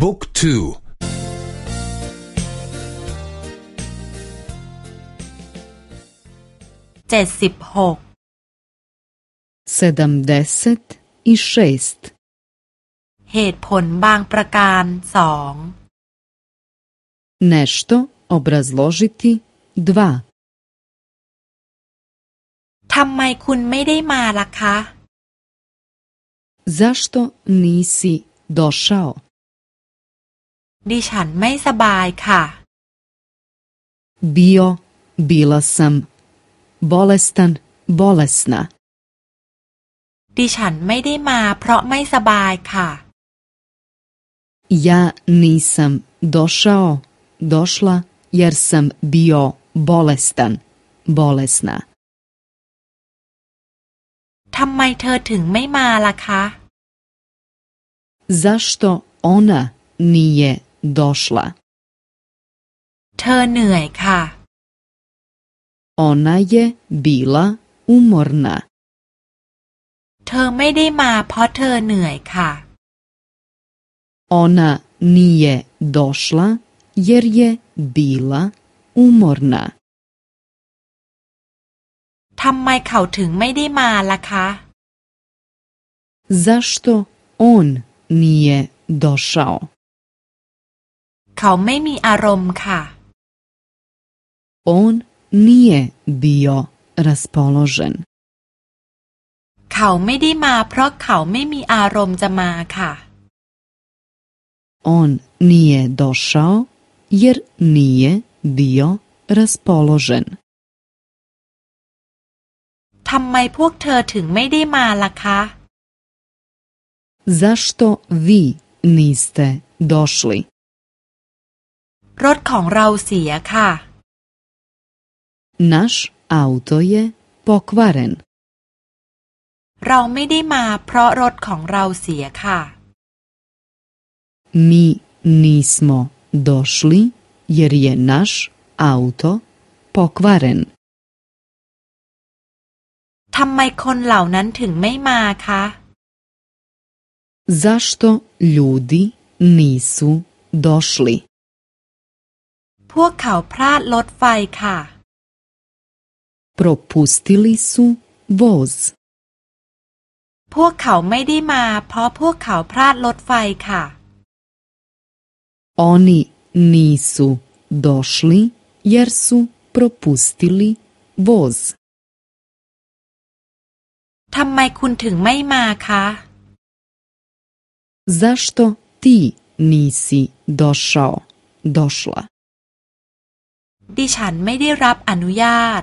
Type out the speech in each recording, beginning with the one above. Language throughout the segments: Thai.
บุ๊กทูเจ็ดสิบหก sedamdeset i šest เหตุผลบางประการสอง nešto obrazložiti dva ทำไมคุณไม่ได้มาล่ะคะ zašto nisi došao ดิฉันไม่สบายค่ะ bio bila sam bolestan bolesna ดิฉันไม่ได้มาเพราะไม่สบายค่ะ ja nisam došao došla jer sam bio bolestan bolesna ทำไมเธอถึงไม่มาล่ะคะ zašto ona nije došla เธอเหนื่อยค่ะ ona je bila umorna เธอไม่ได้มาเพราะเธอเหนื่อยค่ะ ona nije došla jer je bila umorna ทำไมเขาถึงไม่ได้มาล่ะคะ zašto on nije došao เขาไม่มีอารมณ์ค่ะ on nije bio raspoložen เขาไม่ได้มาเพราะเขาไม่มีอารมณ์จะมาค่ะ on nije došao jer nije bio raspoložen ทำไมพวกเธอถึงไม่ได้มาล่ะคะ zašto vi niste došli รถของเราเสียค่ะ naš auto je pokvaren เราไม่ได้มาเพราะรถของเราเสียค่ะ mi nismo došli jer je naš auto pokvaren ทำไมคนเหล่านั้นถึงไม่มาคะ zašto ljudi nisu došli พวกเขาพลาดรถไฟค่ะ propustili su voz พวกเขาไม่ได้มา เพราะพวกเขาพลาดรถไฟค่ะ oni nisu došli jer su propustili voz ทำไมคุณถึงไม่มาคะ zašto ti nisi došao došla ดิฉันไม่ได้รับอนุญาต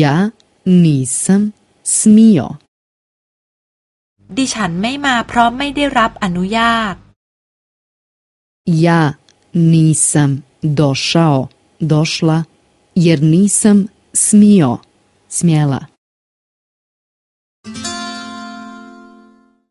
ja nisam smio ดิฉันไม่มาเพราะไม่ได้รับอนุญาต ja nisam došao došla jer nisam smio smjela